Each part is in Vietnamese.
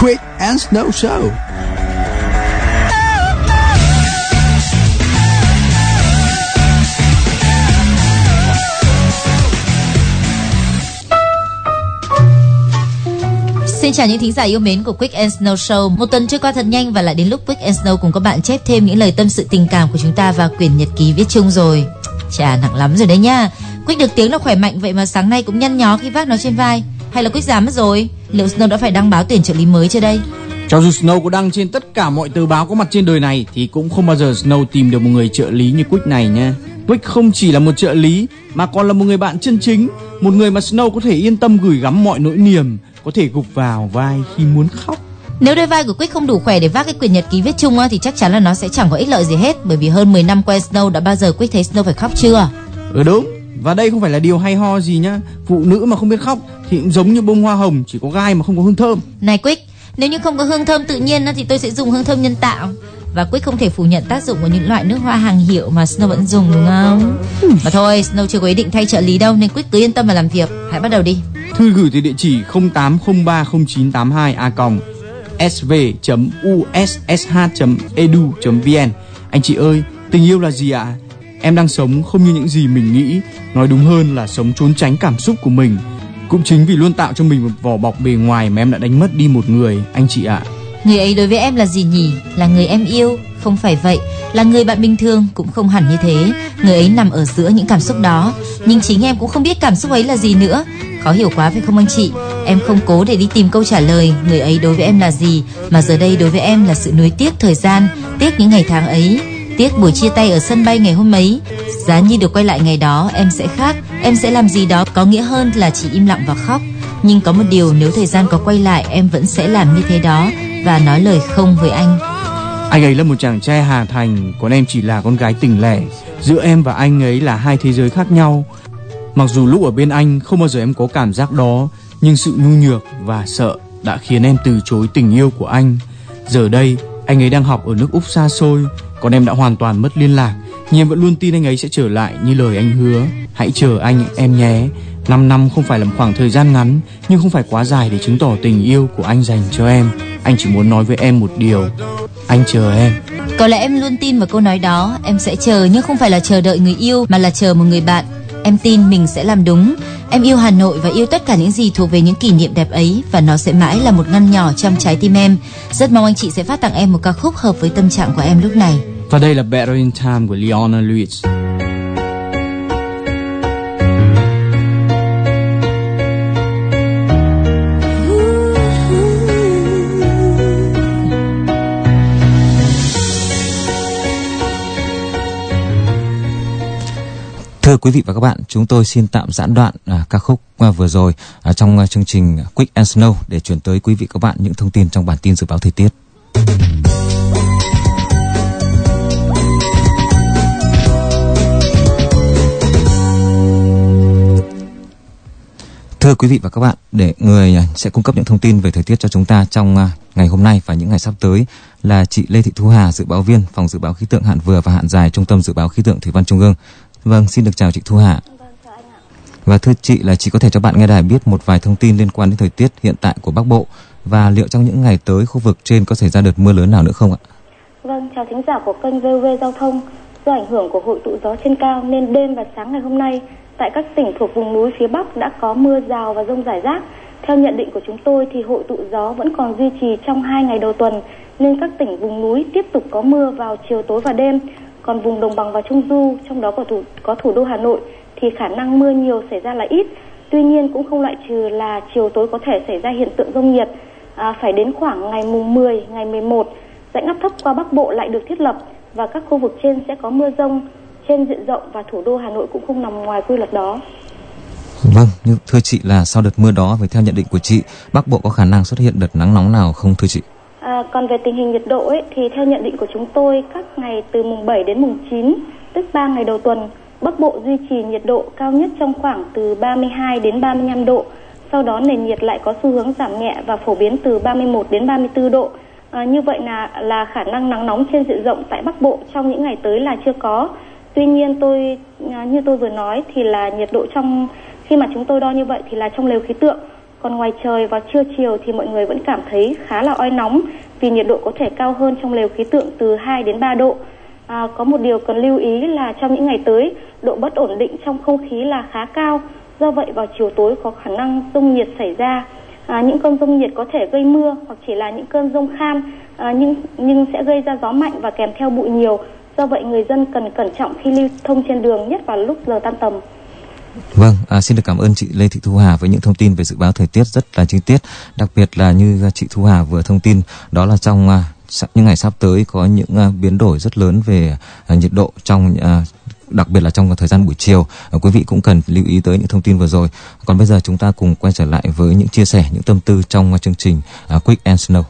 Quick and Snow Show. Xin chào những thính giả yêu mến của Quick and Snow Show. Một tuần trôi qua thật nhanh và lại đến lúc Quick and Snow cùng các bạn chép thêm những lời tâm sự tình cảm của chúng ta vào quyển nhật ký viết chung rồi. Chà, nặng lắm rồi đấy nha. Quick được tiếng là khỏe mạnh vậy mà sáng nay cũng nhăn nhó khi vác nó trên vai. Hay là Quick già mất rồi? Liệu Snow đã phải đăng báo tuyển trợ lý mới chưa đây? Cho dù Snow có đăng trên tất cả mọi tờ báo có mặt trên đời này thì cũng không bao giờ Snow tìm được một người trợ lý như Quick này nha. Quick không chỉ là một trợ lý mà còn là một người bạn chân chính, một người mà Snow có thể yên tâm gửi gắm mọi nỗi niềm, có thể gục vào vai khi muốn khóc. Nếu đôi vai của Quick không đủ khỏe để vác cái quyển nhật ký viết chung á, thì chắc chắn là nó sẽ chẳng có ích lợi gì hết bởi vì hơn 10 năm quen Snow đã bao giờ Quick thấy Snow phải khóc chưa? Ừ đúng, và đây không phải là điều hay ho gì nhá. Phụ nữ mà không biết khóc thì cũng giống như bông hoa hồng chỉ có gai mà không có hương thơm. Này Quick, nếu như không có hương thơm tự nhiên thì tôi sẽ dùng hương thơm nhân tạo. Và Quick không thể phủ nhận tác dụng của những loại nước hoa hàng hiệu mà Snow vẫn dùng đúng không? Mà thôi, Snow chưa có ý định thay trợ lý đâu nên Quick cứ yên tâm mà làm việc. Hãy bắt đầu đi. Thư gửi từ địa chỉ 08030982a sv.uss.edu.vn Anh chị ơi, tình yêu là gì ạ? Em đang sống không như những gì mình nghĩ, nói đúng hơn là sống trốn tránh cảm xúc của mình. Cũng chính vì luôn tạo cho mình một vỏ bọc bề ngoài mà em đã đánh mất đi một người, anh chị ạ. Người ấy đối với em là gì nhỉ? Là người em yêu? Không phải vậy. Là người bạn bình thường? Cũng không hẳn như thế. Người ấy nằm ở giữa những cảm xúc đó. Nhưng chính em cũng không biết cảm xúc ấy là gì nữa. Khó hiểu quá phải không anh chị? Em không cố để đi tìm câu trả lời người ấy đối với em là gì, mà giờ đây đối với em là sự nuối tiếc thời gian, tiếc những ngày tháng ấy, tiếc buổi chia tay ở sân bay ngày hôm ấy. Giá như được quay lại ngày đó, em sẽ khác, em sẽ làm gì đó có nghĩa hơn là chỉ im lặng và khóc. Nhưng có một điều nếu thời gian có quay lại em vẫn sẽ làm như thế đó và nói lời không với anh. Anh ấy là một chàng trai Hà Thành, còn em chỉ là con gái tỉnh lẻ. Giữa em và anh ấy là hai thế giới khác nhau. Mặc dù lúc ở bên anh không bao giờ em có cảm giác đó, nhưng sự nhu nhược và sợ đã khiến em từ chối tình yêu của anh. Giờ đây, anh ấy đang học ở nước Úc xa xôi, còn em đã hoàn toàn mất liên lạc. Nhưng em vẫn luôn tin anh ấy sẽ trở lại như lời anh hứa. Hãy chờ anh em nhé. 5 năm không phải là một khoảng thời gian ngắn, nhưng không phải quá dài để chứng tỏ tình yêu của anh dành cho em. Anh chỉ muốn nói với em một điều. Anh chờ em. Có lẽ em luôn tin vào câu nói đó, em sẽ chờ nhưng không phải là chờ đợi người yêu mà là chờ một người bạn. Em tin mình sẽ làm đúng. Em yêu Hà Nội và yêu tất cả những gì thuộc về những kỷ niệm đẹp ấy, và nó sẽ mãi là một ngăn nhỏ trong trái tim em. Rất mong anh chị sẽ phát tặng em một ca khúc hợp với tâm trạng của em lúc này. Và đây là Better in Time của Leona Lewis. Thưa quý vị và các bạn, chúng tôi xin tạm giãn đoạn à, ca khúc à, vừa rồi à, trong à, chương trình Quick and Snow để chuyển tới quý vị các bạn những thông tin trong bản tin dự báo thời tiết. Thưa quý vị và các bạn, để người à, sẽ cung cấp những thông tin về thời tiết cho chúng ta trong à, ngày hôm nay và những ngày sắp tới là chị Lê Thị Thu Hà, dự báo viên phòng dự báo khí tượng hạn vừa và hạn dài Trung tâm dự báo khí tượng thủy văn Trung ương. Vâng, xin được chào chị Thu Hà. Và thưa chị là chị có thể cho bạn nghe đài biết một vài thông tin liên quan đến thời tiết hiện tại của Bắc Bộ và liệu trong những ngày tới khu vực trên có xảy ra đợt mưa lớn nào nữa không ạ? Vâng, chào thính giả của kênh VV Giao thông. Do ảnh hưởng của hội tụ gió trên cao nên đêm và sáng ngày hôm nay tại các tỉnh thuộc vùng núi phía Bắc đã có mưa rào và rông rải rác. Theo nhận định của chúng tôi thì hội tụ gió vẫn còn duy trì trong hai ngày đầu tuần nên các tỉnh vùng núi tiếp tục có mưa vào chiều tối và đêm. Còn vùng đồng bằng và trung du, trong đó có thủ có thủ đô Hà Nội thì khả năng mưa nhiều xảy ra là ít. Tuy nhiên cũng không loại trừ là chiều tối có thể xảy ra hiện tượng rông nhiệt. À, phải đến khoảng ngày mùng 10, ngày 11, dãy áp thấp qua Bắc Bộ lại được thiết lập và các khu vực trên sẽ có mưa rông trên diện rộng và thủ đô Hà Nội cũng không nằm ngoài quy luật đó. Vâng, thưa chị là sau đợt mưa đó với theo nhận định của chị, Bắc Bộ có khả năng xuất hiện đợt nắng nóng nào không thưa chị? À, còn về tình hình nhiệt độ ấy, thì theo nhận định của chúng tôi các ngày từ mùng 7 đến mùng 9, tức 3 ngày đầu tuần, Bắc Bộ duy trì nhiệt độ cao nhất trong khoảng từ 32 đến 35 độ. Sau đó nền nhiệt lại có xu hướng giảm nhẹ và phổ biến từ 31 đến 34 độ. À, như vậy là là khả năng nắng nóng trên diện rộng tại Bắc Bộ trong những ngày tới là chưa có. Tuy nhiên tôi ờ, như tôi vừa nói thì là nhiệt độ trong khi mà chúng tôi đo như vậy thì là trong lều khí tượng còn ngoài trời vào trưa chiều thì mọi người vẫn cảm thấy khá là oi nóng vì nhiệt độ có thể cao hơn trong lều khí tượng từ 2 đến 3 độ. À, có một điều cần lưu ý là trong những ngày tới, độ bất ổn định trong không khí là khá cao. Do vậy vào chiều tối có khả năng rông nhiệt xảy ra. À, những cơn rông nhiệt có thể gây mưa hoặc chỉ là những cơn rông khan à, nhưng nhưng sẽ gây ra gió mạnh và kèm theo bụi nhiều. Do vậy người dân cần cẩn trọng khi lưu thông trên đường nhất vào lúc giờ tan tầm. Vâng, à, xin được cảm ơn chị Lê Thị Thu Hà với những thông tin về dự báo thời tiết rất là chi tiết, đặc biệt là như chị Thu Hà vừa thông tin đó là trong à, những ngày sắp tới có những à, biến đổi rất lớn về à, nhiệt độ trong à, đặc biệt là trong thời gian buổi chiều. À, quý vị cũng cần lưu ý tới những thông tin vừa rồi. Còn bây giờ chúng ta cùng quay trở lại với những chia sẻ, những tâm tư trong à, chương trình à, Quick and Snow.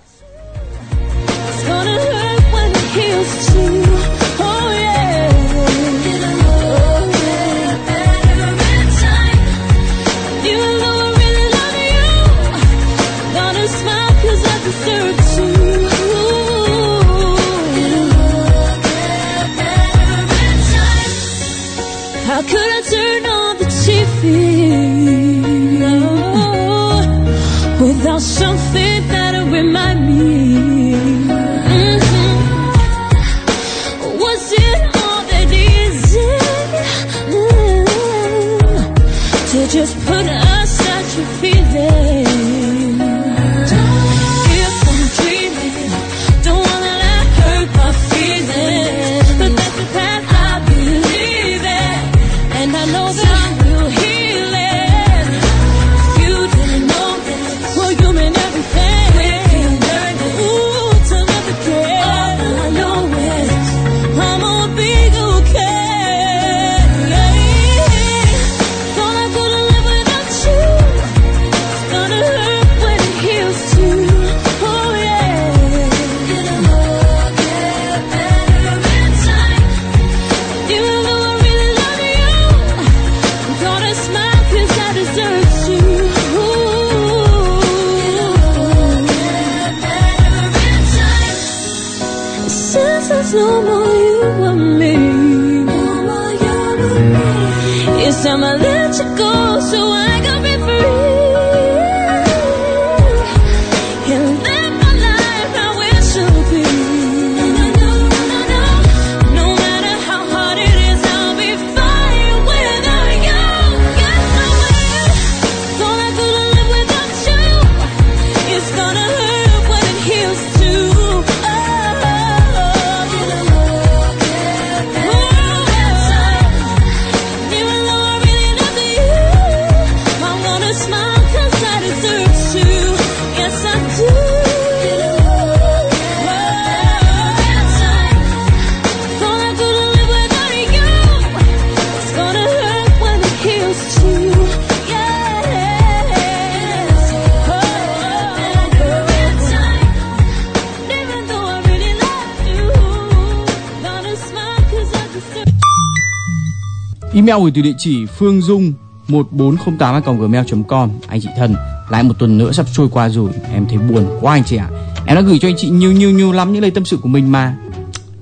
Email gửi từ địa chỉ phương dung 1408 gmail.com Anh chị thân, lại một tuần nữa sắp trôi qua rồi Em thấy buồn quá anh chị ạ. Em đã gửi cho anh chị nhiều nhiều nhiều lắm những lời tâm sự của mình mà.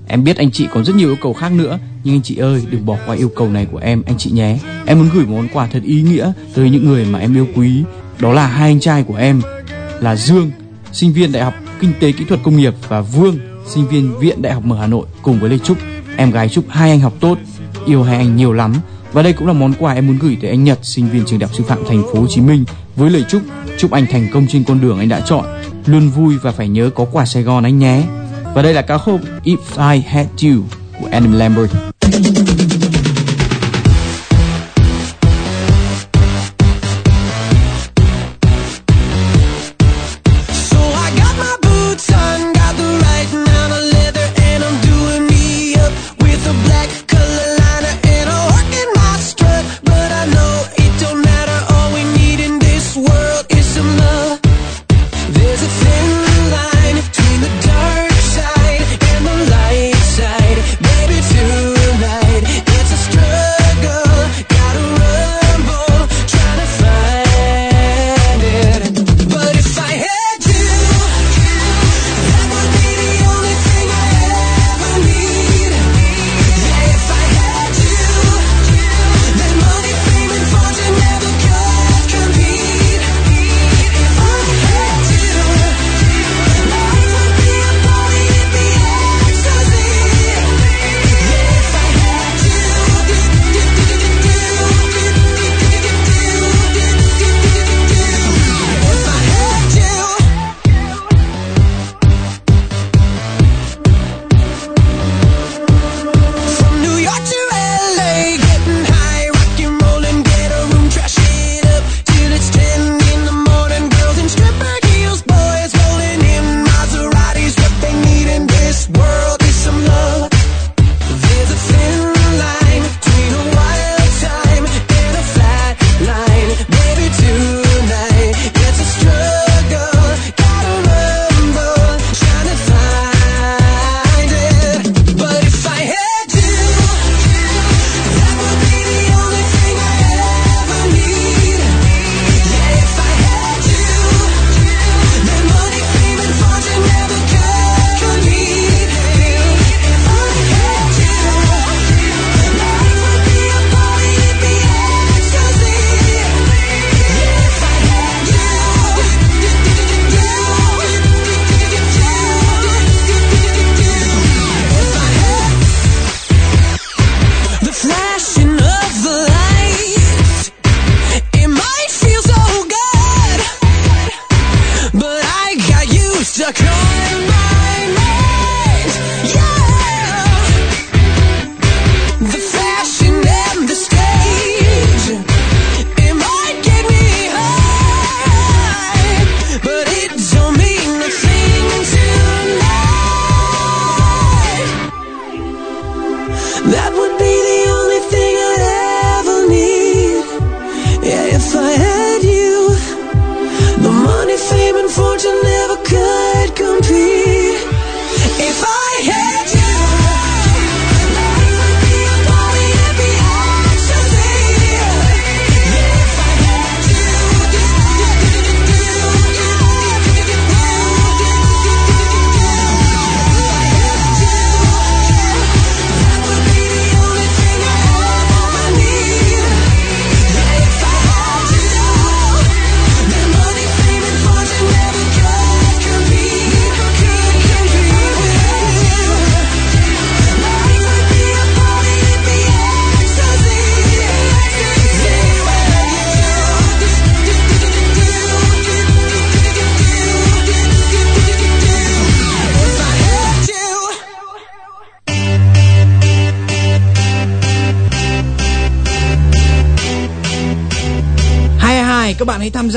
Em biết anh chị còn rất nhiều yêu cầu khác nữa Nhưng anh chị ơi đừng bỏ qua yêu cầu này của em anh chị nhé. Em muốn gửi một món quà thật ý nghĩa tới những người mà em yêu quý. Đó là hai anh trai của em Là Dương, sinh viên Đại học Kinh tế Kỹ thuật Công nghiệp Và Vương, sinh viên Viện Đại học Mở Hà Nội Cùng với Lê Trúc. Em gái chúc hai anh học tốt Yêu hai anh nhiều lắm. Và đây cũng là món quà em muốn gửi tới anh Nhật, Sinh viên trường đại học sư phạm thành phố Hồ Chí Minh, Với lời chúc Chúc anh thành công trên con đường anh đã chọn. Luôn vui và phải nhớ có quà Sài Gòn anh nhé. Và đây là ca khúc If I Had You của Adam Lambert.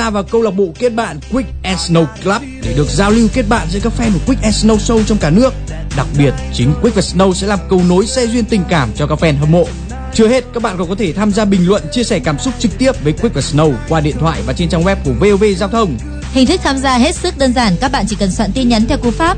Bạn vào câu lạc bộ kết bạn Quick and Snow Club để được giao lưu kết bạn giữa các fan của Quick and Snow Show trong cả nước. Đặc biệt, chính Quick và Snow sẽ làm cầu nối xe duyên tình cảm cho các fan hâm mộ. Chưa hết, các bạn còn có thể tham gia bình luận, chia sẻ cảm xúc trực tiếp với Quick và Snow qua điện thoại và trên trang web của VOV Giao thông. Hình thức tham gia hết sức đơn giản, các bạn chỉ cần soạn tin nhắn theo cú pháp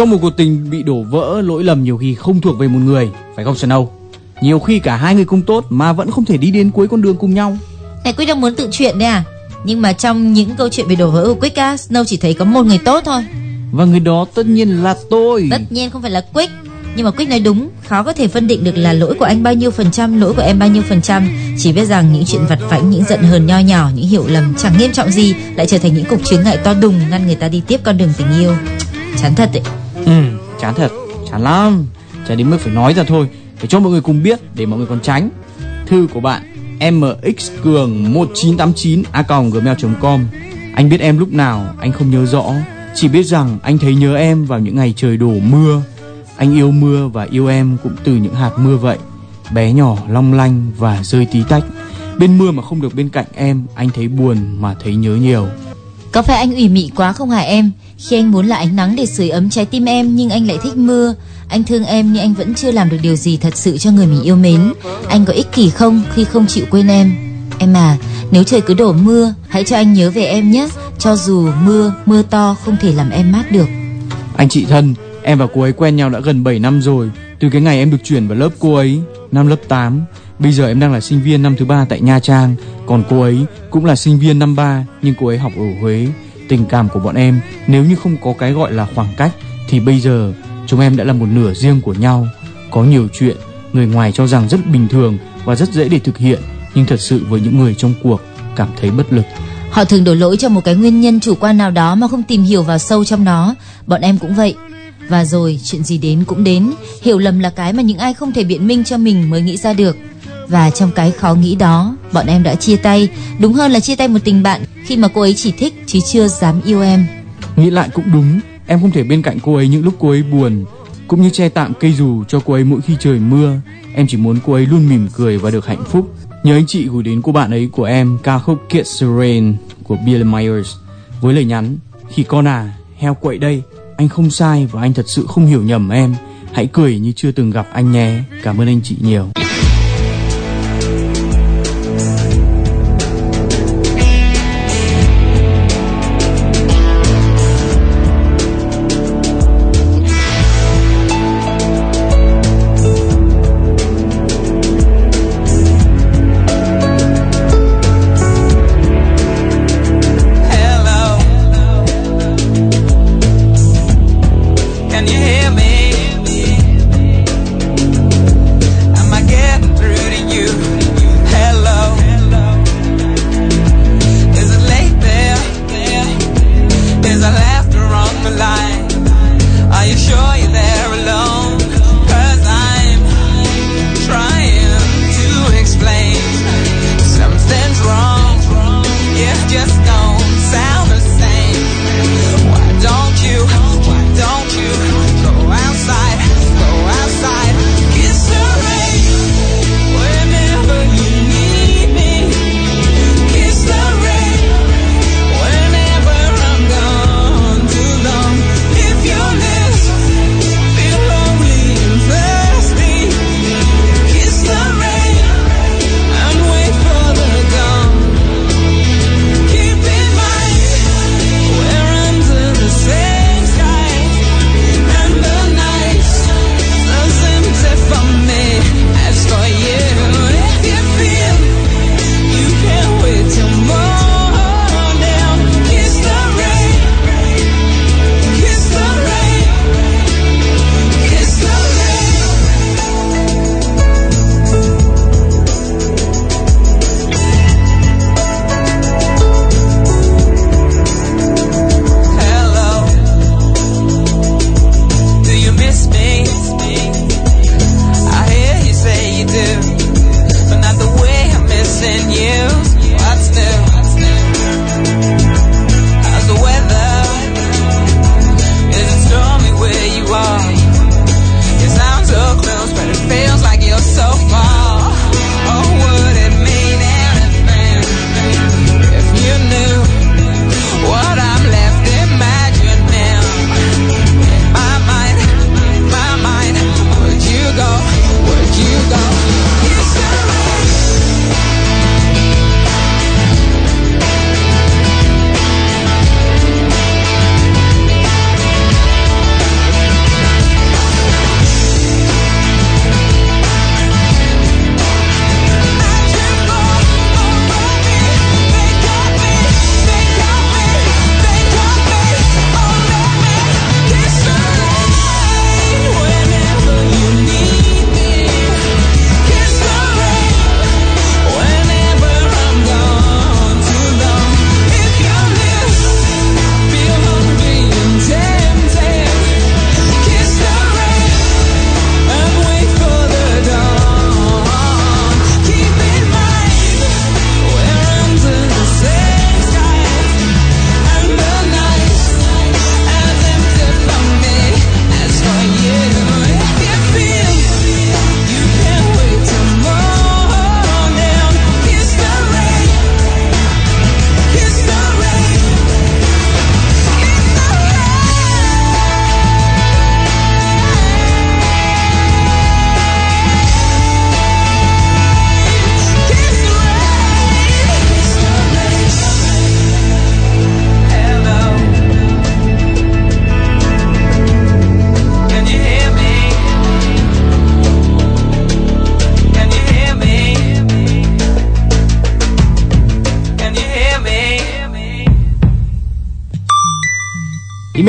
Trong một cuộc tình bị đổ vỡ, lỗi lầm nhiều khi không thuộc về một người, phải không Snow? Nhiều khi cả hai người cùng tốt mà vẫn không thể đi đến cuối con đường cùng nhau. Này Quick đang muốn tự chuyện đấy à? Nhưng mà trong những câu chuyện về đổ vỡ của Quick á, Snow chỉ thấy có một người tốt thôi. Và người đó tất nhiên là tôi. Tất nhiên không phải là Quick Nhưng mà Quick nói đúng Khó có thể phân định được là lỗi của anh bao nhiêu phần trăm Lỗi của em bao nhiêu phần trăm Chỉ biết rằng những chuyện vặt vãnh Những giận hờn nho nhỏ Những hiểu lầm chẳng nghiêm trọng gì Lại trở thành những cục chướng ngại to đùng Ngăn người ta đi tiếp con đường tình yêu Chán thật đấy Ừ, chán thật, chán lắm. Chán đến mức phải nói ra thôi, phải cho mọi người cùng biết, để mọi người còn tránh. Thư của bạn mxcường 1989 a gmail.com Anh biết em lúc nào, anh không nhớ rõ. Chỉ biết rằng anh thấy nhớ em vào những ngày trời đổ mưa. Anh yêu mưa và yêu em cũng từ những hạt mưa vậy. Bé nhỏ, long lanh và rơi tí tách. Bên mưa mà không được bên cạnh em, anh thấy buồn mà thấy nhớ nhiều. Có phải anh ủy mị quá không hả em khi anh muốn là ánh nắng để sưởi ấm trái tim em Nhưng anh lại thích mưa Anh thương em nhưng anh vẫn chưa làm được điều gì thật sự cho người mình yêu mến Anh có ích kỷ không khi không chịu quên em Em à Nếu trời cứ đổ mưa Hãy cho anh nhớ về em nhé Cho dù mưa, mưa to không thể làm em mát được Anh chị thân, em và cô ấy quen nhau đã gần 7 năm rồi. Từ cái ngày em được chuyển vào lớp cô ấy, năm lớp 8. Bây giờ em đang là sinh viên năm thứ ba tại Nha Trang, còn cô ấy cũng là sinh viên năm 3 nhưng cô ấy học ở Huế. Tình cảm của bọn em nếu như không có cái gọi là khoảng cách thì bây giờ chúng em đã là một nửa riêng của nhau. Có nhiều chuyện người ngoài cho rằng rất bình thường và rất dễ để thực hiện, nhưng thật sự với những người trong cuộc cảm thấy bất lực. Họ thường đổ lỗi cho một cái nguyên nhân chủ quan nào đó mà không tìm hiểu vào sâu trong nó. Bọn em cũng vậy. Và rồi chuyện gì đến cũng đến. Hiểu lầm là cái mà những ai không thể biện minh cho mình mới nghĩ ra được. Và trong cái khó nghĩ đó, bọn em đã chia tay. Đúng hơn là chia tay một tình bạn khi mà cô ấy chỉ thích chứ chưa dám yêu em. Nghĩ lại cũng đúng, em không thể bên cạnh cô ấy những lúc cô ấy buồn, cũng như che tạm cây dù cho cô ấy mỗi khi trời mưa. Em chỉ muốn cô ấy luôn mỉm cười và được hạnh phúc. Nhớ anh chị gửi đến cô bạn ấy của em ca khúc Kids Rain của Bill Myers với lời nhắn khi con à heo quậy đây anh không sai và anh thật sự không hiểu nhầm em hãy cười như chưa từng gặp anh nhé cảm ơn anh chị nhiều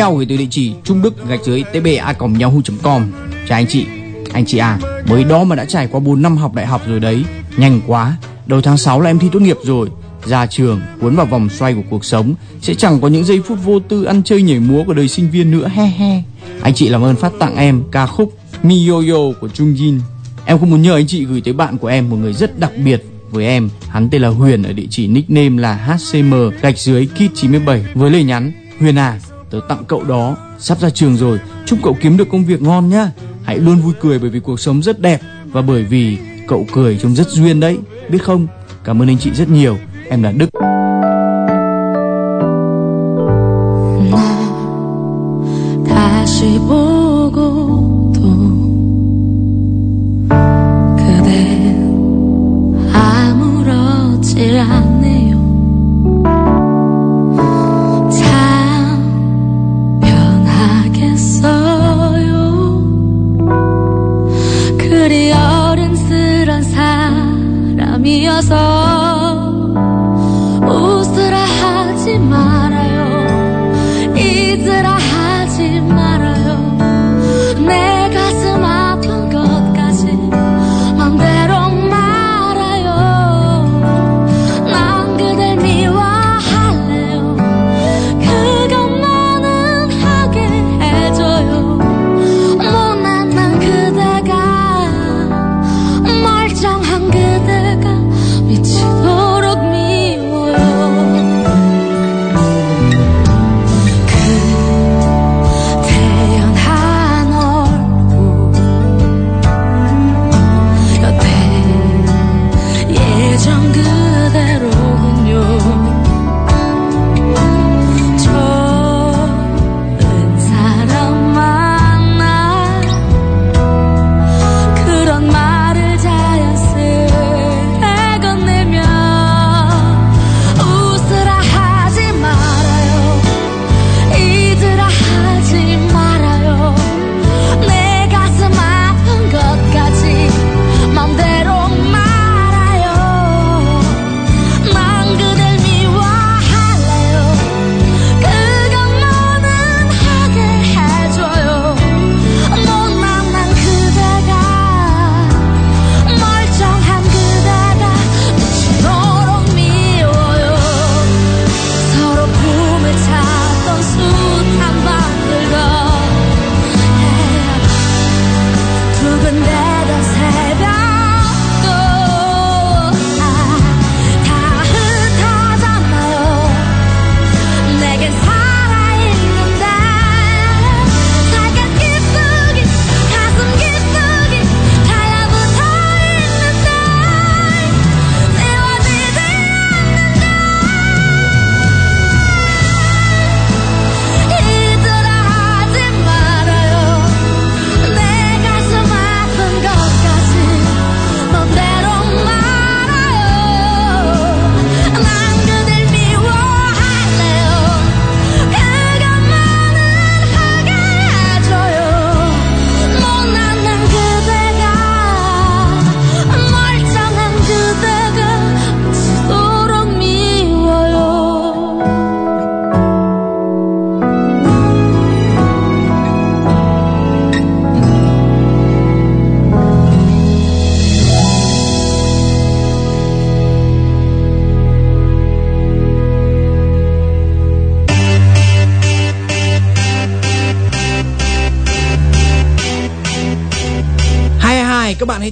email gửi từ địa chỉ trung đức gạch dưới tba yahoo.com chào anh chị anh chị à mới đó mà đã trải qua 4 năm học đại học rồi đấy, nhanh quá. Đầu tháng 6 là em thi tốt nghiệp rồi, ra trường, cuốn vào vòng xoay của cuộc sống. Sẽ chẳng có những giây phút vô tư ăn chơi nhảy múa của đời sinh viên nữa, he he. Anh chị làm ơn phát tặng em ca khúc miyoyo của Trung Jin. Em cũng muốn nhờ anh chị gửi tới bạn của em một người rất đặc biệt với em. Hắn tên là Huyền ở địa chỉ nickname là HCM gạch dưới kit 97 với lời nhắn, Huyền à tớ tặng cậu đó. Sắp ra trường rồi. Chúc cậu kiếm được công việc ngon nhá. Hãy luôn vui cười bởi vì cuộc sống rất đẹp và bởi vì cậu cười trông rất duyên đấy. Biết không? Cảm ơn anh chị rất nhiều. Em là Đức.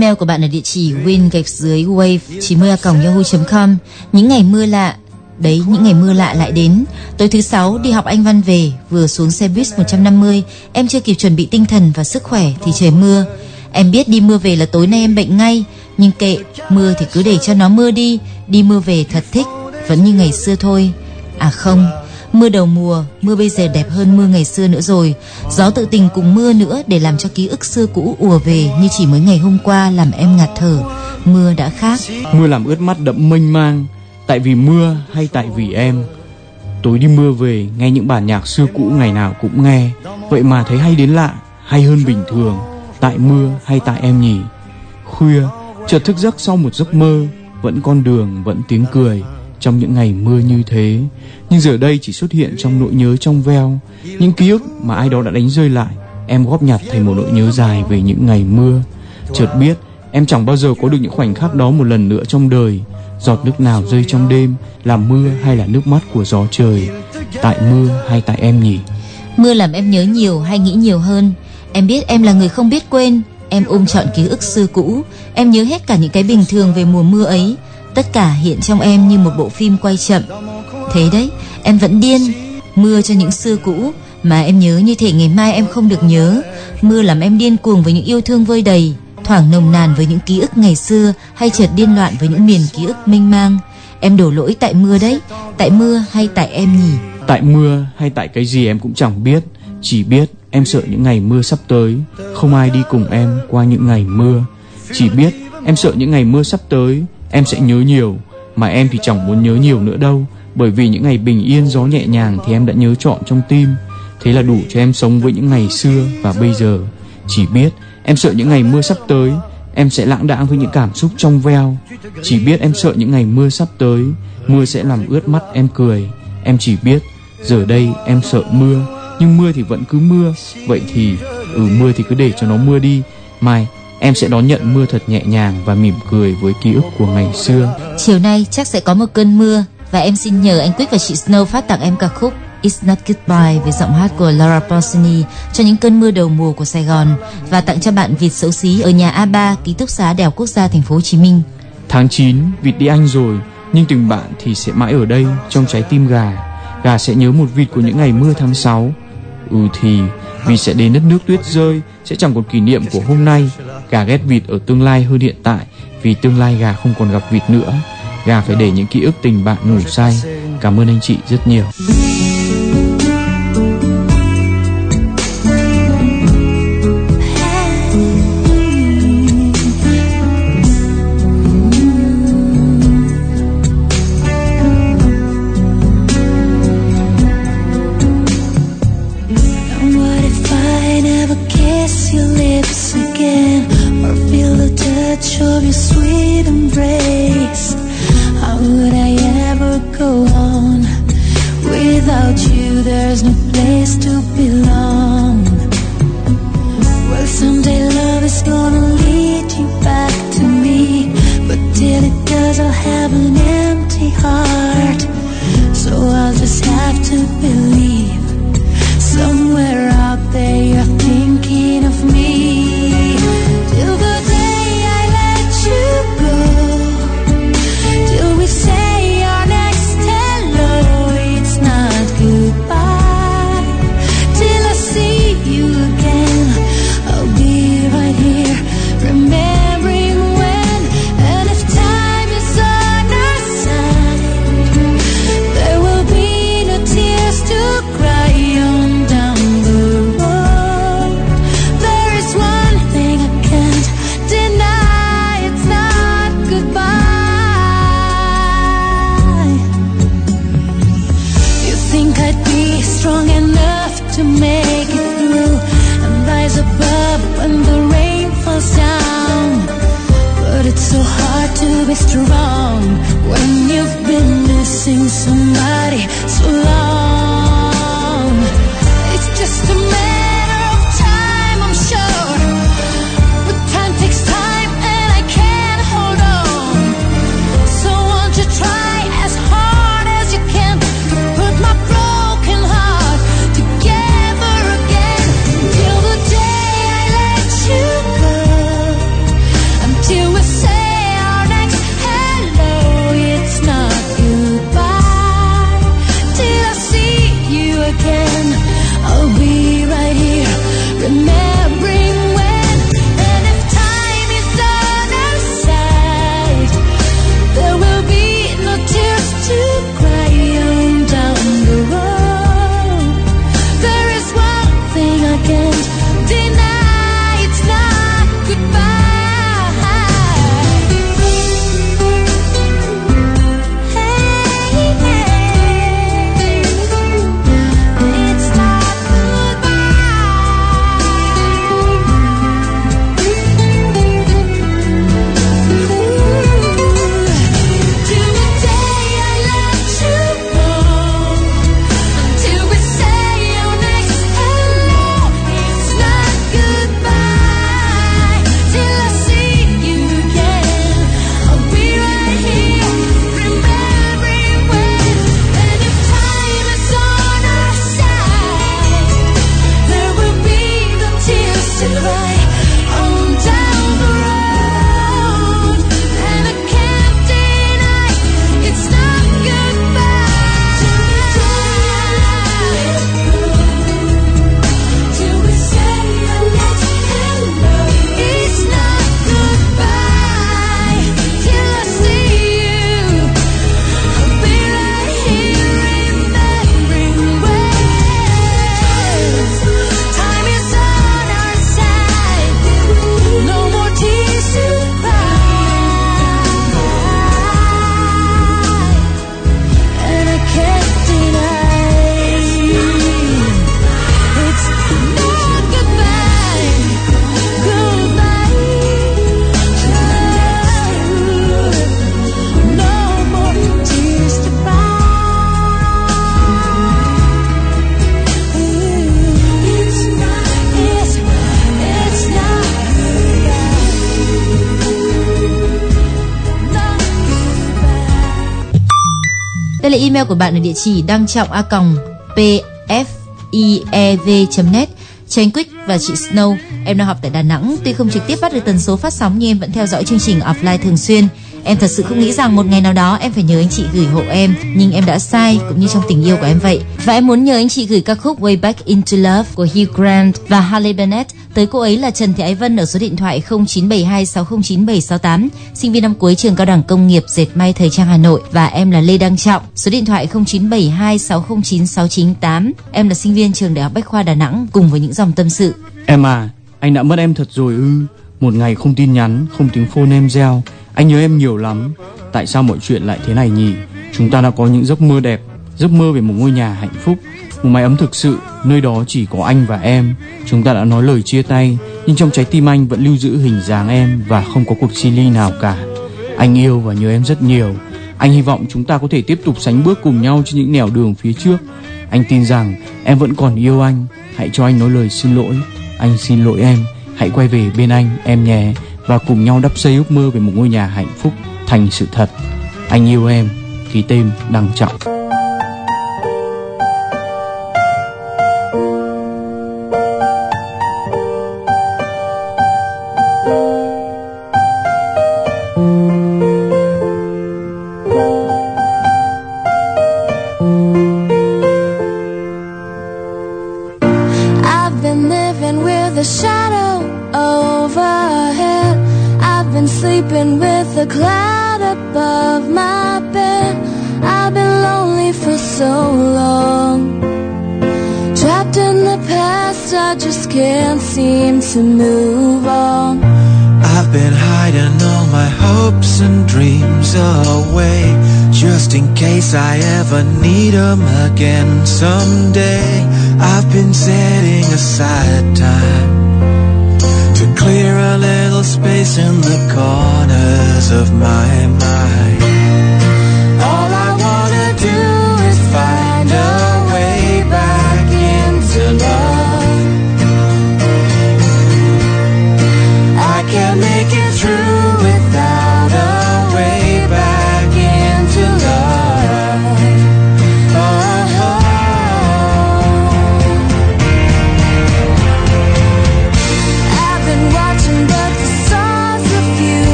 Email của bạn ở địa chỉ win gạch dưới wave 90 yahoo.com. Những ngày mưa lạ Đấy, những ngày mưa lạ lại đến. Tối thứ sáu đi học anh Văn về, vừa xuống xe buýt 150, em chưa kịp chuẩn bị tinh thần và sức khỏe thì trời mưa. Em biết đi mưa về là tối nay em bệnh ngay, nhưng kệ, mưa thì cứ để cho nó mưa đi, đi mưa về thật thích, vẫn như ngày xưa thôi. À không, mưa đầu mùa, mưa bây giờ đẹp hơn mưa ngày xưa nữa rồi. Gió tự tình cùng mưa nữa để làm cho ký ức xưa cũ ùa về như chỉ mới ngày hôm qua làm em ngạt thở. Mưa đã khác. Mưa làm ướt mắt đậm mênh mang Tại vì mưa hay tại vì em Tối đi mưa về Nghe những bản nhạc xưa cũ ngày nào cũng nghe Vậy mà thấy hay đến lạ Hay hơn bình thường Tại mưa hay tại em nhỉ Khuya chợt thức giấc sau một giấc mơ Vẫn con đường vẫn tiếng cười trong những ngày mưa như thế Nhưng giờ đây chỉ xuất hiện trong nỗi nhớ trong veo Những ký ức mà ai đó đã đánh rơi lại, Em góp nhặt thành một nỗi nhớ dài về những ngày mưa Chợt biết, em chẳng bao giờ có được những khoảnh khắc đó một lần nữa trong đời giọt nước nào rơi trong đêm, là mưa hay là nước mắt của gió trời tại mưa hay tại em nhỉ Mưa làm em nhớ nhiều hay nghĩ nhiều hơn. Em biết em là người không biết quên. Em ôm trọn ký ức xưa cũ. Em nhớ hết cả những cái bình thường về mùa mưa ấy. Tất cả hiện trong em như một bộ phim quay chậm. Thế đấy, em vẫn điên. Mưa cho những xưa cũ mà em nhớ như thể ngày mai em không được nhớ. Mưa làm em điên cuồng với những yêu thương vơi đầy. Thoảng nồng nàn với những ký ức ngày xưa hay chợt điên loạn với những miền ký ức mênh mang. Em đổ lỗi tại mưa đấy. Tại mưa hay tại em nhỉ? tại mưa hay tại cái gì em cũng chẳng biết chỉ biết em sợ những ngày mưa sắp tới không ai đi cùng em qua những ngày mưa chỉ biết em sợ những ngày mưa sắp tới em sẽ nhớ nhiều, mà em thì chẳng muốn nhớ nhiều nữa đâu. Bởi vì những ngày bình yên gió nhẹ nhàng thì em đã nhớ trọn trong tim. Thế là đủ cho em sống với những ngày xưa và bây giờ. Chỉ biết em sợ những ngày mưa sắp tới. Em sẽ lãng đãng với những cảm xúc trong veo. Chỉ biết em sợ những ngày mưa sắp tới. Mưa sẽ làm ướt mắt em cười. Em chỉ biết giờ đây em sợ mưa. Nhưng mưa thì vẫn cứ mưa. Vậy thì ừ mưa thì cứ để cho nó mưa đi. Mai em sẽ đón nhận mưa thật nhẹ nhàng và mỉm cười với ký ức của ngày xưa. Chiều nay chắc sẽ có một cơn mưa và em xin nhờ anh Quyết và chị Snow phát tặng em ca khúc It's Not Goodbye với giọng hát của Laura Pausini cho những cơn mưa đầu mùa của Sài Gòn và tặng cho bạn vịt xấu xí ở nhà A3 ký túc xá Đại học Quốc gia Thành phố Hồ Chí Minh. tháng 9 vịt đi anh rồi nhưng tình bạn thì sẽ mãi ở đây trong trái tim gà. Gà sẽ nhớ một vịt của những ngày mưa tháng 6 ừ thì vịt sẽ đến đất nước tuyết rơi sẽ chẳng còn kỷ niệm của hôm nay gà ghét vịt ở tương lai hơn hiện tại vì tương lai gà không còn gặp vịt nữa. Gà phải để những ký ức tình bạn ngủ say. Cảm ơn anh chị rất nhiều. Somebody so long. Đây là email của bạn ở địa chỉ đăng trọng a còng pfiev.net tranh Quick và chị Snow. Em đang học tại Đà Nẵng, tuy không trực tiếp bắt được tần số phát sóng nhưng em vẫn theo dõi chương trình offline thường xuyên. Em thật sự không nghĩ rằng một ngày nào đó em phải nhờ anh chị gửi hộ em, nhưng em đã sai cũng như trong tình yêu của em vậy. Và em muốn nhờ anh chị gửi ca khúc Way Back Into Love của Hugh Grant và Halle Bennett tới cô ấy là Trần Thị Ái Vân ở số điện thoại 0972609768, sinh viên năm cuối trường cao đẳng công nghiệp dệt may thời trang Hà Nội và em là Lê Đăng Trọng, số điện thoại 0972609698. Em là sinh viên trường Đại học Bách khoa Đà Nẵng cùng với những dòng tâm sự. Em à, anh đã mất em thật rồi ư. Một ngày không tin nhắn, không tiếng phone em reo. Anh nhớ em nhiều lắm. Tại sao mọi chuyện lại thế này nhỉ? Chúng ta đã có những giấc mơ đẹp, giấc mơ về một ngôi nhà hạnh phúc, một mái ấm thực sự, nơi đó chỉ có anh và em. Chúng ta đã nói lời chia tay, nhưng trong trái tim anh vẫn lưu giữ hình dáng em và không có cuộc chia ly nào cả. Anh yêu và nhớ em rất nhiều. Anh hy vọng chúng ta có thể tiếp tục sánh bước cùng nhau trên những nẻo đường phía trước. Anh tin rằng em vẫn còn yêu anh. Hãy cho anh nói lời xin lỗi. Anh xin lỗi em. Hãy quay về bên anh, em nhé. Và cùng nhau đắp xây ước mơ về một ngôi nhà hạnh phúc thành sự thật. Anh yêu em. Ký tên Đăng Trọng. 'Em again. Someday I've been setting aside time To clear a little space in the corners of my mind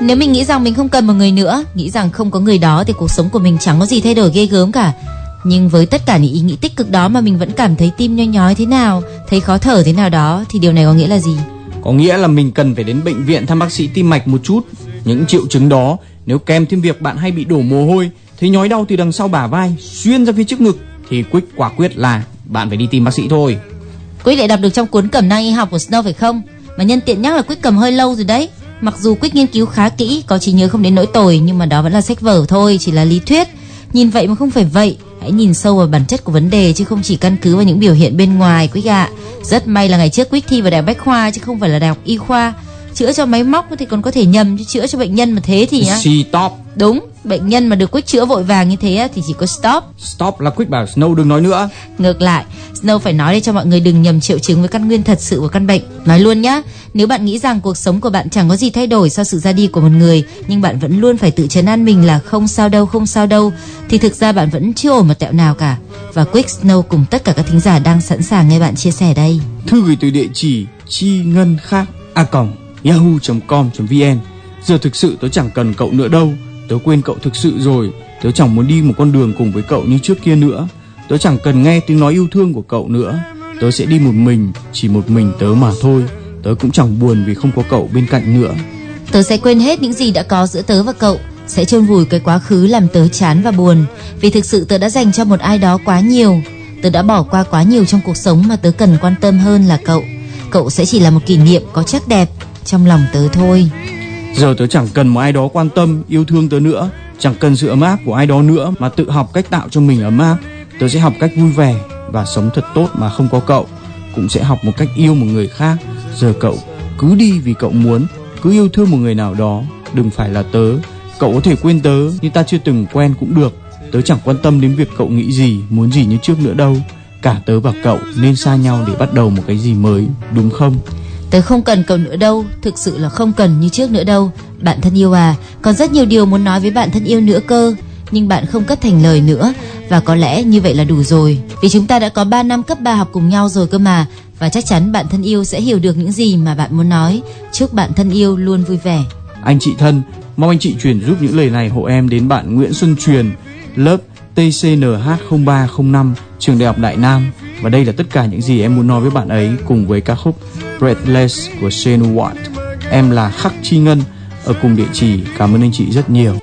nếu mình nghĩ rằng mình không cần một người nữa, nghĩ rằng không có người đó thì cuộc sống của mình chẳng có gì thay đổi ghê gớm cả. Nhưng với tất cả những ý nghĩ tích cực đó mà mình vẫn cảm thấy tim nhói nhói thế nào, thấy khó thở thế nào đó thì điều này có nghĩa là gì? Có nghĩa là mình cần phải đến bệnh viện thăm bác sĩ tim mạch một chút. Những triệu chứng đó nếu kèm thêm việc bạn hay bị đổ mồ hôi, thấy nhói đau từ đằng sau bả vai xuyên ra phía trước ngực thì Quick quả quyết là bạn phải đi tìm bác sĩ thôi. Quick lại đọc được trong cuốn cẩm nang y học của Snow phải không? Mà nhân tiện nhắc là Quick cầm hơi lâu rồi đấy. Mặc dù quyết nghiên cứu khá kỹ, có trí nhớ không đến nỗi tồi nhưng mà đó vẫn là sách vở thôi, chỉ là lý thuyết. Nhìn vậy mà không phải vậy, hãy nhìn sâu vào bản chất của vấn đề chứ không chỉ căn cứ vào những biểu hiện bên ngoài quyết ạ. Rất may là ngày trước quyết thi vào đại học Bách khoa chứ không phải là đại học y khoa. Chữa cho máy móc thì còn có thể nhầm chứ chữa cho bệnh nhân mà thế thì á. Stop. Đúng, bệnh nhân mà được Quick chữa vội vàng như thế thì chỉ có stop. Stop là Quick bảo Snow đừng nói nữa. Ngược lại, Snow phải nói để cho mọi người đừng nhầm triệu chứng với căn nguyên thật sự của căn bệnh. Nói luôn nhá, nếu bạn nghĩ rằng cuộc sống của bạn chẳng có gì thay đổi sau sự ra đi của một người, nhưng bạn vẫn luôn phải tự trấn an mình là không sao đâu, không sao đâu, thì thực ra bạn vẫn chưa ổn một tẹo nào cả. Và Quick Snow cùng tất cả các thính giả đang sẵn sàng nghe bạn chia sẻ đây. Thư gửi từ địa chỉ chi ngân khác a còng yahoo.com.vn Giờ thực sự tớ chẳng cần cậu nữa đâu. Tớ quên cậu thực sự rồi. Tớ chẳng muốn đi một con đường cùng với cậu như trước kia nữa. Tớ chẳng cần nghe tiếng nói yêu thương của cậu nữa. Tớ sẽ đi một mình Chỉ một mình tớ mà thôi. Tớ cũng chẳng buồn vì không có cậu bên cạnh nữa. Tớ sẽ quên hết những gì đã có giữa tớ và cậu, sẽ chôn vùi cái quá khứ làm tớ chán và buồn, vì thực sự tớ đã dành cho một ai đó quá nhiều. Tớ đã bỏ qua quá nhiều trong cuộc sống mà tớ cần quan tâm hơn là cậu. Cậu sẽ chỉ là một kỷ niệm có chắc đẹp trong lòng tớ thôi. Giờ tớ chẳng cần một ai đó quan tâm, yêu thương tớ nữa, chẳng cần sự ấm áp của ai đó nữa mà tự học cách tạo cho mình ấm áp. Tớ sẽ học cách vui vẻ và sống thật tốt mà không có cậu. Cũng sẽ học một cách yêu một người khác. Giờ cậu cứ đi vì cậu muốn, cứ yêu thương một người nào đó, đừng phải là tớ. Cậu có thể quên tớ nhưng ta chưa từng quen cũng được. Tớ chẳng quan tâm đến việc cậu nghĩ gì, muốn gì như trước nữa đâu. Cả tớ và cậu nên xa nhau để bắt đầu một cái gì mới, đúng không? Tớ không cần cậu nữa đâu, thực sự là không cần như trước nữa đâu. Bạn thân yêu à, còn rất nhiều điều muốn nói với bạn thân yêu nữa cơ. Nhưng bạn không cất thành lời nữa Và có lẽ như vậy là đủ rồi Vì chúng ta đã có 3 năm cấp 3 học cùng nhau rồi cơ mà Và chắc chắn bạn thân yêu sẽ hiểu được những gì mà bạn muốn nói Chúc bạn thân yêu luôn vui vẻ Anh chị thân, mong anh chị chuyển giúp những lời này hộ em đến bạn Nguyễn Xuân Truyền, lớp TCNH0305, trường Đại học Đại Nam. Và đây là tất cả những gì em muốn nói với bạn ấy cùng với ca khúc Breathless của Shane Watt. Em là Khắc Chi Ngân ở cùng địa chỉ. Cảm ơn anh chị rất nhiều.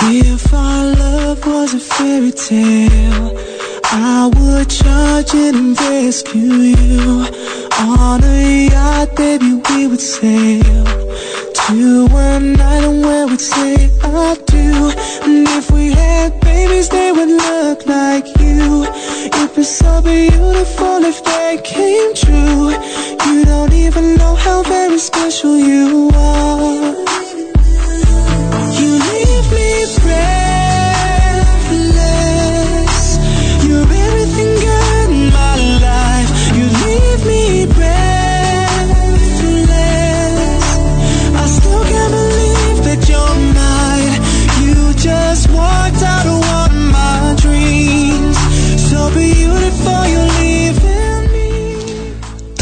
If our love was a fairy tale, I would charge in and rescue you. On a yacht, baby, we would sail to an island where we'd say I do. And if we had babies, they would look like you. It was so beautiful if that came true. You don't even know how very special you are. You leave me breathless.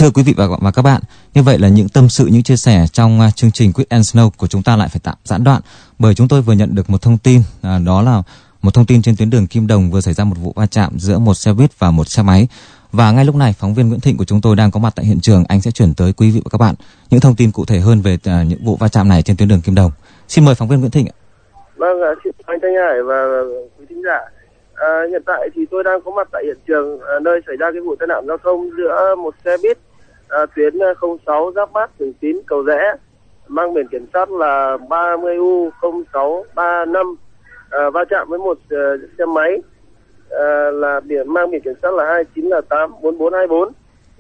Thưa quý vị và, và các bạn, như vậy là những tâm sự, những chia sẻ trong à, chương trình Quick and Snow của chúng ta lại phải tạm gián đoạn bởi chúng tôi vừa nhận được một thông tin, à, đó là một thông tin trên tuyến đường Kim Đồng vừa xảy ra một vụ va chạm giữa một xe buýt và một xe máy. Và ngay lúc này, phóng viên Nguyễn Thịnh của chúng tôi đang có mặt tại hiện trường, anh sẽ chuyển tới quý vị và các bạn những thông tin cụ thể hơn về à, những vụ va chạm này trên tuyến đường Kim Đồng. Xin mời phóng viên Nguyễn Thịnh ạ. Vâng, à, xin chào anh Thanh Hải và à, quý thính giả. À, hiện tại thì tôi đang có mặt tại hiện trường à, nơi xảy ra cái vụ tai nạn giao thông giữa một xe buýt à, tuyến à, 06 Giáp Bát Thường Tín Cầu Rẽ mang biển kiểm soát là 30U0635 à, va chạm với một uh, xe máy à, là biển mang biển kiểm soát là 29L84424.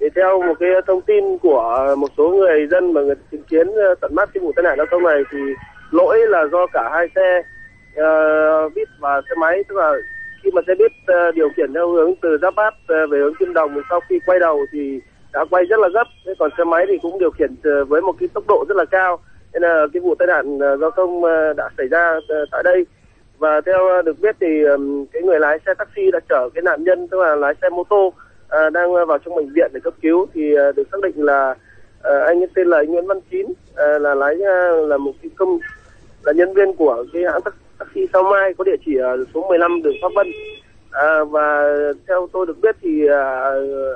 Thì theo một cái thông tin của một số người dân mà người chứng kiến à, tận mắt cái vụ tai nạn giao thông này thì lỗi là do cả hai xe uh, buýt và xe máy tức là khi mà xe buýt uh, điều khiển theo hướng từ Giáp Bát uh, về hướng Kim Đồng sau khi quay đầu thì đã quay rất là gấp. Thế còn xe máy thì cũng điều khiển ờ, với một cái tốc độ rất là cao. Nên là cái vụ tai nạn ờ, giao thông ờ, đã xảy ra tại đây. Và theo được biết thì cái người lái xe taxi đã chở cái nạn nhân, tức là lái xe mô tô đang vào trong bệnh viện để cấp cứu thì được xác định là anh tên là anh Nguyễn Văn Chín là lái là một cái công, là nhân viên của cái hãng taxi Sao Mai có địa chỉ ở số 15 đường Pháp Vân. À, và theo tôi được biết thì à,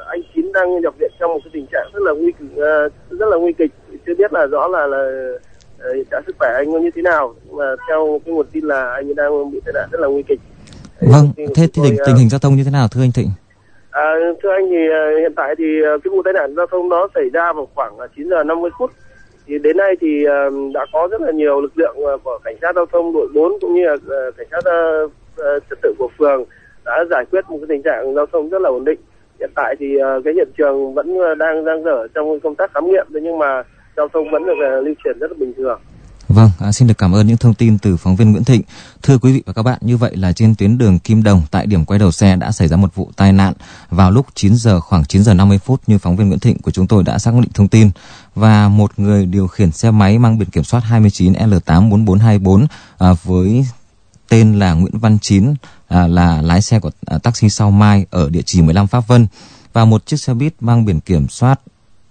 anh Chín đang nhập viện trong một cái tình trạng rất là nguy kịch, à, rất là nguy kịch. Chưa biết là rõ là là à, hiện trạng sức khỏe anh như thế nào. Nhưng mà theo cái nguồn tin là anh đang bị tai nạn rất là nguy kịch. Vâng, thế thì tình, à, tình hình giao thông như thế nào thưa anh Thịnh? À, thưa anh thì à, hiện tại thì à, cái vụ tai nạn giao thông đó xảy ra vào khoảng à, 9 giờ 50 phút. Thì đến nay thì đã có rất là nhiều lực lượng của cảnh sát giao thông đội 4 cũng như là cảnh sát trật tự của phường đã giải quyết một cái tình trạng giao thông rất là ổn định. Hiện tại thì ờ, cái hiện trường vẫn ờ, đang đang dở trong công tác khám nghiệm thế nhưng mà giao thông vẫn được ờ, lưu chuyển rất là bình thường. Vâng, à, xin được cảm ơn những thông tin từ phóng viên Nguyễn Thịnh. Thưa quý vị và các bạn, như vậy là trên tuyến đường Kim Đồng tại điểm quay đầu xe đã xảy ra một vụ tai nạn vào lúc 9 giờ khoảng 9 giờ 50 phút như phóng viên Nguyễn Thịnh của chúng tôi đã xác định thông tin và một người điều khiển xe máy mang biển kiểm soát 29L84424 à, với tên là Nguyễn Văn Chín à, là lái xe của à, taxi sau Mai ở địa chỉ 15 Pháp Vân và một chiếc xe buýt mang biển kiểm soát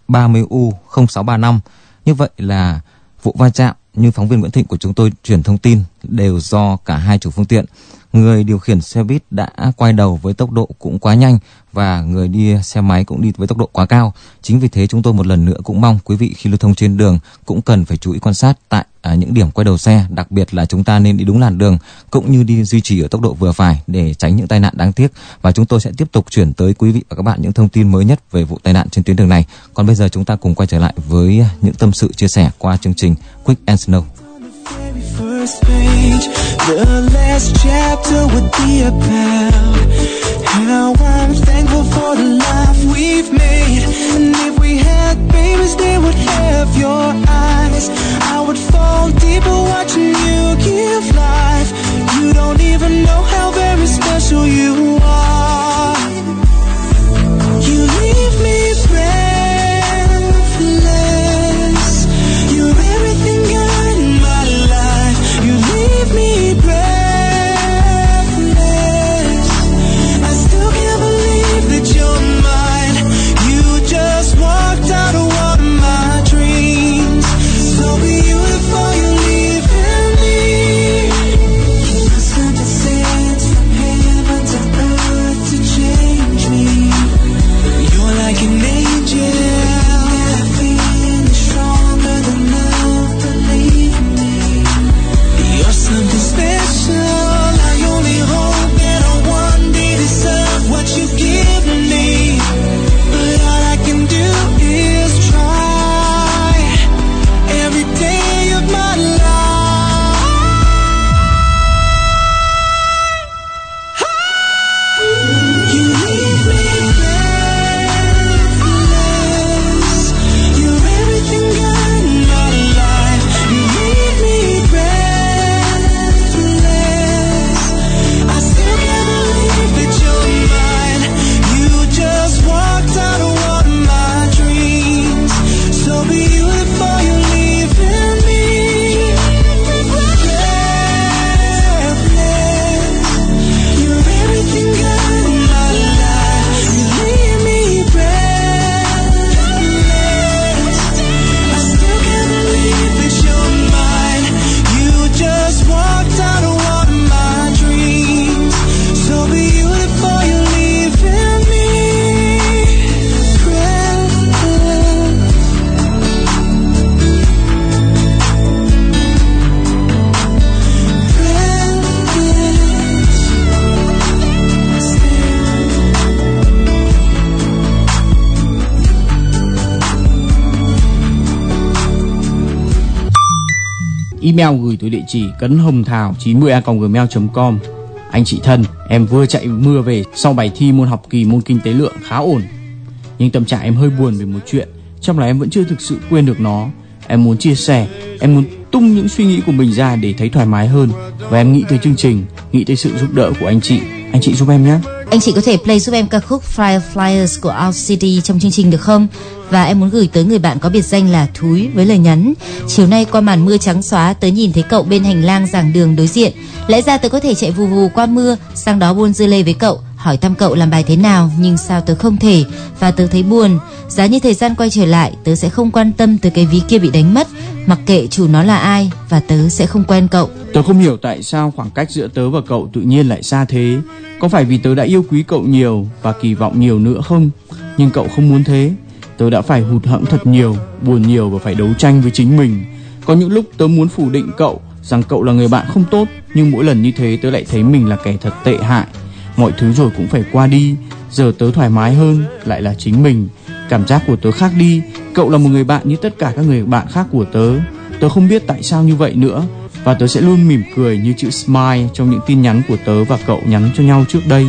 30U0635. Như vậy là vụ va chạm như phóng viên Nguyễn Thịnh của chúng tôi chuyển thông tin đều do cả hai chủ phương tiện. Người điều khiển xe buýt đã quay đầu với tốc độ cũng quá nhanh và người đi xe máy cũng đi với tốc độ quá cao. Chính vì thế chúng tôi một lần nữa cũng mong quý vị khi lưu thông trên đường cũng cần phải chú ý quan sát tại à, những điểm quay đầu xe, đặc biệt là chúng ta nên đi đúng làn đường cũng như đi duy trì ở tốc độ vừa phải để tránh những tai nạn đáng tiếc. Và chúng tôi sẽ tiếp tục chuyển tới quý vị và các bạn những thông tin mới nhất về vụ tai nạn trên tuyến đường này. Còn bây giờ chúng ta cùng quay trở lại với những tâm sự chia sẻ qua chương trình Quick and Snow. page, the last chapter would be about how I'm thankful for the life we've made. And if we had babies, they would have your eyes. I would fall deeper watching you give life. You don't even know how very special you are. Email gửi tới địa chỉ cấn hồng thảo 90 a gmail.com Anh chị thân, em vừa chạy mưa về sau bài thi môn học kỳ môn kinh tế lượng khá ổn. Nhưng tâm trạng em hơi buồn về một chuyện, trong là em vẫn chưa thực sự quên được nó. Em muốn chia sẻ, em muốn tung những suy nghĩ của mình ra để thấy thoải mái hơn. Và em nghĩ tới chương trình, nghĩ tới sự giúp đỡ của anh chị. Anh chị giúp em nhé. Anh chị có thể play giúp em ca khúc Fireflies của Out City trong chương trình được không? Và em muốn gửi tới người bạn có biệt danh là Thúi với lời nhắn. Chiều nay qua màn mưa trắng xóa, tớ nhìn thấy cậu bên hành lang giảng đường đối diện. Lẽ ra tớ có thể chạy vù vù qua mưa, Sang đó buôn dưa lê với cậu. Hỏi thăm cậu làm bài thế nào Nhưng sao tớ không thể Và tớ thấy buồn Giá như thời gian quay trở lại Tớ sẽ không quan tâm tới cái ví kia bị đánh mất Mặc kệ chủ nó là ai Và tớ sẽ không quen cậu Tớ không hiểu tại sao khoảng cách giữa tớ và cậu tự nhiên lại xa thế. Có phải vì tớ đã yêu quý cậu nhiều và kỳ vọng nhiều nữa không? Nhưng cậu không muốn thế. Tớ đã phải hụt hẫng thật nhiều, buồn nhiều và phải đấu tranh với chính mình. Có những lúc tớ muốn phủ định cậu rằng cậu là người bạn không tốt, nhưng mỗi lần như thế tớ lại thấy mình là kẻ thật tệ hại. Mọi thứ rồi cũng phải qua đi, giờ tớ thoải mái hơn, lại là chính mình. Cảm giác của tớ khác đi, cậu là một người bạn như tất cả các người bạn khác của tớ. Tớ không biết tại sao như vậy nữa và tớ sẽ luôn mỉm cười như chữ smile trong những tin nhắn của tớ và cậu nhắn cho nhau trước đây.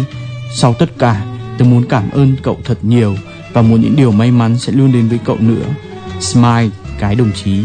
Sau tất cả, tớ muốn cảm ơn cậu thật nhiều và muốn những điều may mắn sẽ luôn đến với cậu nữa. Smile, cái đồng chí.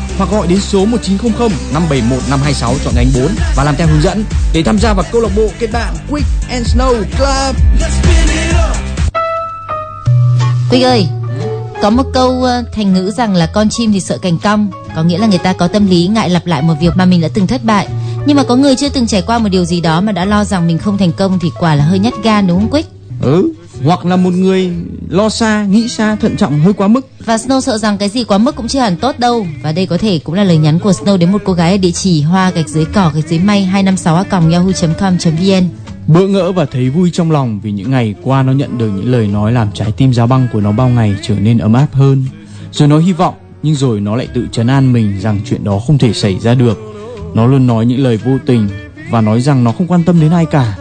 hoặc gọi đến số 1900 571 526 chọn nhánh 4 và làm theo hướng dẫn để tham gia vào câu lạc bộ kết bạn Quick and Snow Club. Quy ơi, có một câu ờ, thành ngữ rằng là con chim thì sợ cành cong, có nghĩa là người ta có tâm lý ngại lặp lại một việc mà mình đã từng thất bại. Nhưng mà có người chưa từng trải qua một điều gì đó mà đã lo rằng mình không thành công thì quả là hơi nhát gan đúng không Quick? Ừ, hoặc là một người lo xa, nghĩ xa, thận trọng hơi quá mức. Và Snow sợ rằng cái gì quá mức cũng chưa hẳn tốt đâu Và đây có thể cũng là lời nhắn của Snow đến một cô gái ở địa chỉ hoa gạch dưới cỏ gạch dưới may 256 còng yahoo.com.vn Bỡ ngỡ và thấy vui trong lòng vì những ngày qua nó nhận được những lời nói làm trái tim giá băng của nó bao ngày trở nên ấm áp hơn. Rồi nó hy vọng, nhưng rồi nó lại tự trấn an mình rằng chuyện đó không thể xảy ra được. Nó luôn nói những lời vô tình và nói rằng nó không quan tâm đến ai cả.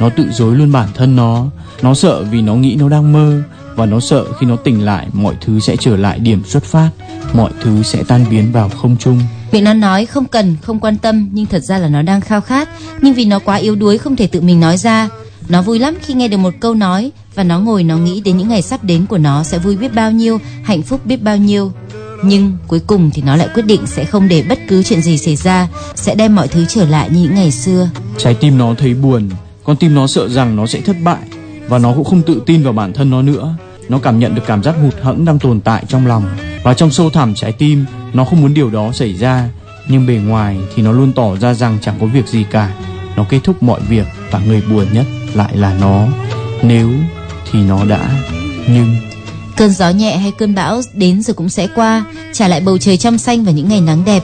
Nó tự dối luôn bản thân nó. Nó sợ vì nó nghĩ nó đang mơ và nó sợ khi nó tỉnh lại mọi thứ sẽ trở lại điểm xuất phát, mọi thứ sẽ tan biến vào không trung. Miệng nó nói không cần, không quan tâm Nhưng thật ra là nó đang khao khát Nhưng vì nó quá yếu đuối không thể tự mình nói ra Nó vui lắm khi nghe được một câu nói Và nó ngồi nó nghĩ đến những ngày sắp đến của nó Sẽ vui biết bao nhiêu, hạnh phúc biết bao nhiêu Nhưng cuối cùng thì nó lại quyết định Sẽ không để bất cứ chuyện gì xảy ra Sẽ đem mọi thứ trở lại như những ngày xưa Trái tim nó thấy buồn, con tim nó sợ rằng nó sẽ thất bại và nó cũng không tự tin vào bản thân nó nữa. nó cảm nhận được cảm giác hụt hẫng đang tồn tại trong lòng và trong sâu thẳm trái tim nó không muốn điều đó xảy ra nhưng bề ngoài thì nó luôn tỏ ra rằng chẳng có việc gì cả nó kết thúc mọi việc và người buồn nhất lại là nó nếu thì nó đã nhưng Cơn gió nhẹ hay cơn bão đến rồi cũng sẽ qua, trả lại bầu trời trong xanh và những ngày nắng đẹp.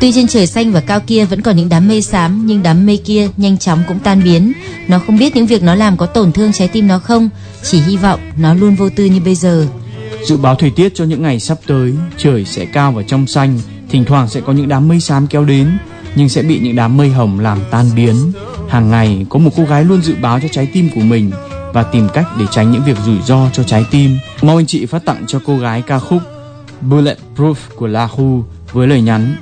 Tuy trên trời xanh và cao kia vẫn còn những đám mây xám, nhưng đám mây kia nhanh chóng cũng tan biến. Nó không biết những việc nó làm có tổn thương trái tim nó không, chỉ hy vọng nó luôn vô tư như bây giờ. Dự báo thời tiết cho những ngày sắp tới, trời sẽ cao và trong xanh, thỉnh thoảng sẽ có những đám mây xám kéo đến, nhưng sẽ bị những đám mây hồng làm tan biến. Hàng ngày có một cô gái luôn dự báo cho trái tim của mình và tìm cách để tránh những việc rủi ro cho trái tim. Mong anh chị phát tặng cho cô gái ca khúc Bulletproof của La Hu với lời nhắn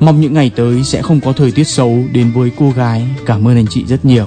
Mong những ngày tới sẽ không có thời tiết xấu đến với cô gái. Cảm ơn anh chị rất nhiều.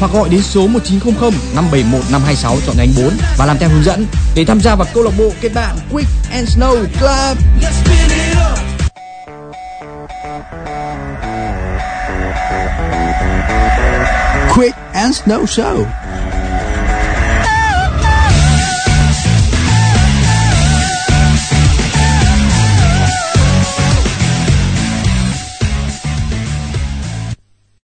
hoặc gọi đến số 1900 571 526 chọn nhánh 4 và làm theo hướng dẫn để tham gia vào câu lạc bộ, kết bạn Quick and Snow Club. Quick and Snow Show